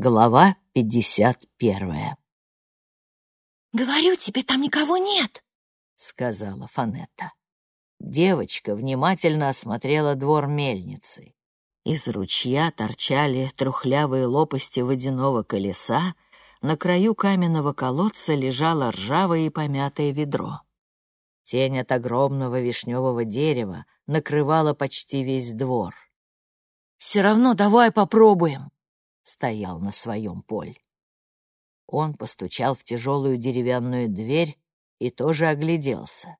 Глава пятьдесят первая. «Говорю тебе, там никого нет!» — сказала Фанетта. Девочка внимательно осмотрела двор мельницы. Из ручья торчали трухлявые лопасти водяного колеса, на краю каменного колодца лежало ржавое и помятое ведро. Тень от огромного вишневого дерева накрывала почти весь двор. «Все равно давай попробуем», — стоял на своем поль. Он постучал в тяжелую деревянную дверь и тоже огляделся.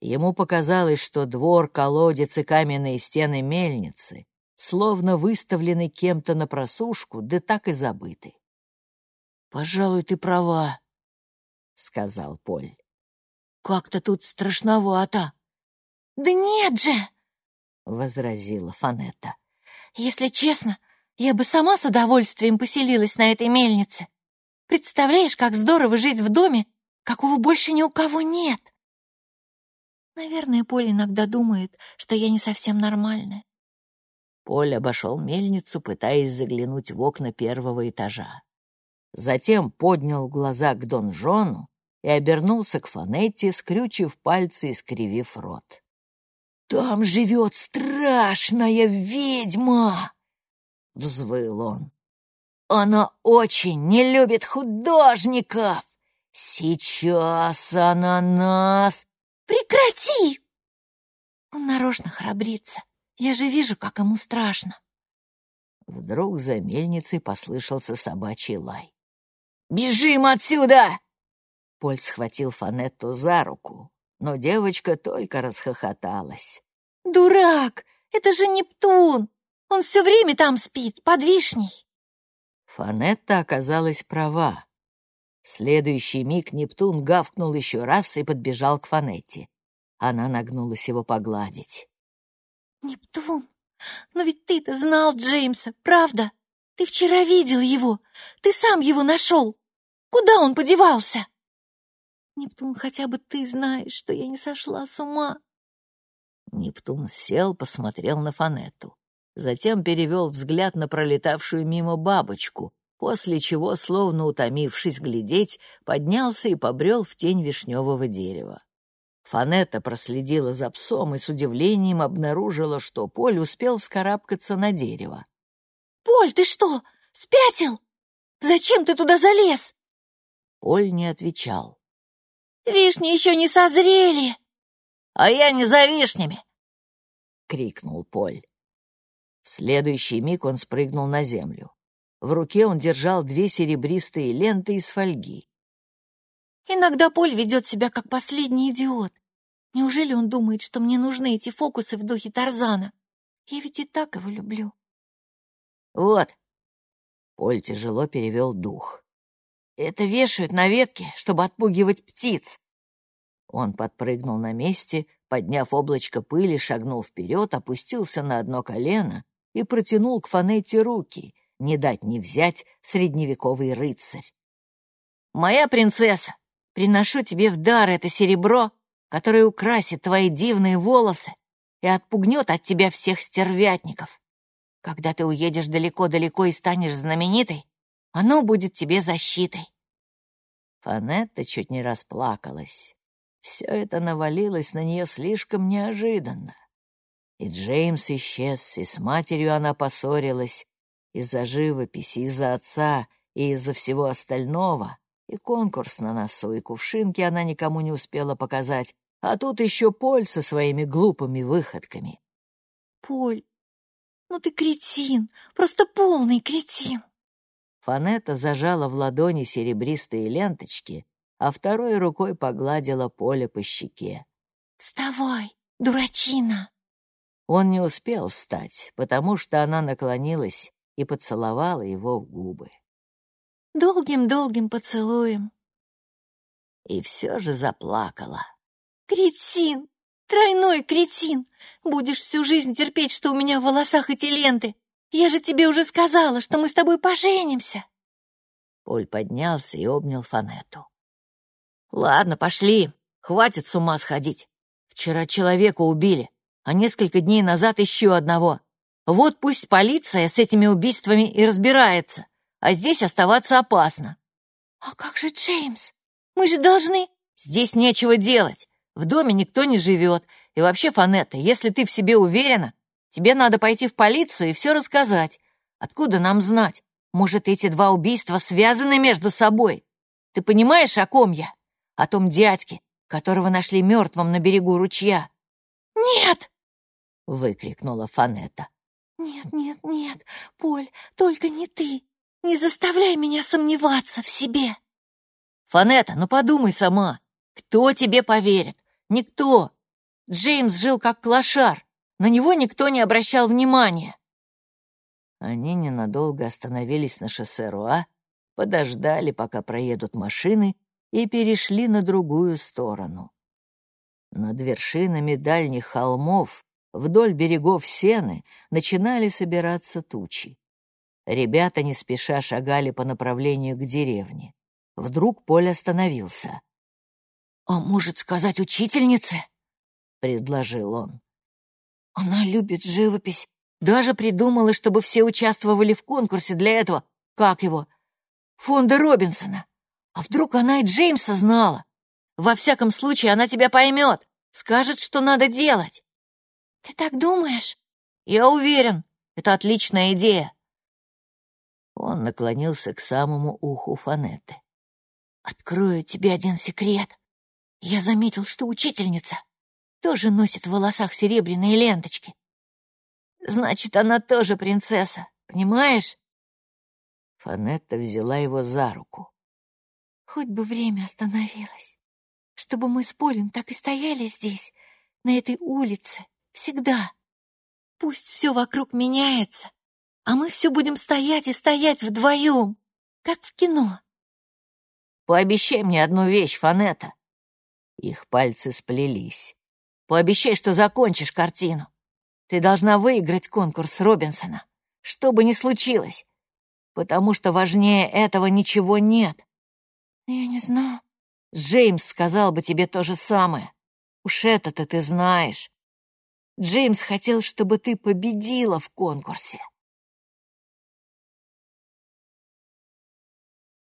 Ему показалось, что двор, колодец и каменные стены мельницы словно выставлены кем-то на просушку, да так и забыты. «Пожалуй, ты права», — сказал Поль. «Как-то тут страшновато». «Да нет же!» — возразила Фанетта. «Если честно, я бы сама с удовольствием поселилась на этой мельнице. Представляешь, как здорово жить в доме, какого больше ни у кого нет. Наверное, Поль иногда думает, что я не совсем нормальная. Поль обошел мельницу, пытаясь заглянуть в окна первого этажа. Затем поднял глаза к донжону и обернулся к Фанетте, скрючив пальцы и скривив рот. «Там живет страшная ведьма!» — взвыл он. «Она очень не любит художников! Сейчас она нас...» «Прекрати!» Он нарочно храбрится. Я же вижу, как ему страшно. Вдруг за мельницей послышался собачий лай. «Бежим отсюда!» Поль схватил Фанетту за руку, но девочка только расхохоталась. «Дурак! Это же Нептун! Он все время там спит, под вишней!» Фанетта оказалась права. В следующий миг Нептун гавкнул еще раз и подбежал к Фанетте. Она нагнулась его погладить. «Нептун, но ведь ты-то знал Джеймса, правда? Ты вчера видел его. Ты сам его нашел. Куда он подевался?» «Нептун, хотя бы ты знаешь, что я не сошла с ума». Нептун сел, посмотрел на Фанетту. Затем перевел взгляд на пролетавшую мимо бабочку, после чего, словно утомившись глядеть, поднялся и побрел в тень вишневого дерева. Фанетта проследила за псом и с удивлением обнаружила, что Поль успел вскарабкаться на дерево. «Поль, ты что, спятил? Зачем ты туда залез?» Поль не отвечал. «Вишни еще не созрели!» «А я не за вишнями!» — крикнул Поль. В следующий миг он спрыгнул на землю. В руке он держал две серебристые ленты из фольги. «Иногда Поль ведет себя как последний идиот. Неужели он думает, что мне нужны эти фокусы в духе Тарзана? Я ведь и так его люблю. Вот. Поль тяжело перевел дух. Это вешают на ветке, чтобы отпугивать птиц. Он подпрыгнул на месте, подняв облачко пыли, шагнул вперед, опустился на одно колено и протянул к Фанетте руки, не дать не взять средневековый рыцарь. «Моя принцесса, приношу тебе в дар это серебро который украсит твои дивные волосы и отпугнет от тебя всех стервятников. Когда ты уедешь далеко-далеко и станешь знаменитой, оно будет тебе защитой. Фанетта чуть не расплакалась. Все это навалилось на нее слишком неожиданно. И Джеймс исчез, и с матерью она поссорилась из-за живописи, из-за отца и из-за всего остального. И конкурс на носу, и кувшинки она никому не успела показать, а тут еще Поль со своими глупыми выходками. Поль, ну ты кретин, просто полный кретин. Фанета зажала в ладони серебристые ленточки, а второй рукой погладила Поля по щеке. «Вставай, дурачина!» Он не успел встать, потому что она наклонилась и поцеловала его в губы. «Долгим-долгим поцелуем!» И все же заплакала. Кретин! Тройной кретин! Будешь всю жизнь терпеть, что у меня в волосах эти ленты. Я же тебе уже сказала, что мы с тобой поженимся. Поль поднялся и обнял Фанету. Ладно, пошли. Хватит с ума сходить. Вчера человека убили, а несколько дней назад еще одного. Вот пусть полиция с этими убийствами и разбирается, а здесь оставаться опасно. А как же Джеймс? Мы же должны... Здесь нечего делать. В доме никто не живет. И вообще, Фанетта, если ты в себе уверена, тебе надо пойти в полицию и все рассказать. Откуда нам знать? Может, эти два убийства связаны между собой? Ты понимаешь, о ком я? О том дядьке, которого нашли мертвым на берегу ручья. «Нет!» — выкрикнула Фанетта. «Нет, нет, нет, Поль, только не ты. Не заставляй меня сомневаться в себе». «Фанетта, ну подумай сама. Кто тебе поверит? Никто. Джеймс жил как клошар. На него никто не обращал внимания». Они ненадолго остановились на шоссе Руа, подождали, пока проедут машины, и перешли на другую сторону. Над вершинами дальних холмов, вдоль берегов Сены, начинали собираться тучи. Ребята не спеша шагали по направлению к деревне. Вдруг Поль остановился. «А может сказать учительнице?» — предложил он. «Она любит живопись. Даже придумала, чтобы все участвовали в конкурсе для этого, как его, фонда Робинсона. А вдруг она и Джеймса знала? Во всяком случае, она тебя поймет, скажет, что надо делать. Ты так думаешь? Я уверен, это отличная идея. Он наклонился к самому уху Фанетты. Открою тебе один секрет. Я заметил, что учительница тоже носит в волосах серебряные ленточки. Значит, она тоже принцесса, понимаешь? Фанетта взяла его за руку. Хоть бы время остановилось, чтобы мы с Полем так и стояли здесь, на этой улице, всегда. Пусть все вокруг меняется, а мы все будем стоять и стоять вдвоем, как в кино. Пообещай мне одну вещь, Фанетта. Их пальцы сплелись. Пообещай, что закончишь картину. Ты должна выиграть конкурс Робинсона, что бы ни случилось, потому что важнее этого ничего нет. Я не знаю. Джеймс сказал бы тебе то же самое. Уж это-то ты знаешь. Джеймс хотел, чтобы ты победила в конкурсе.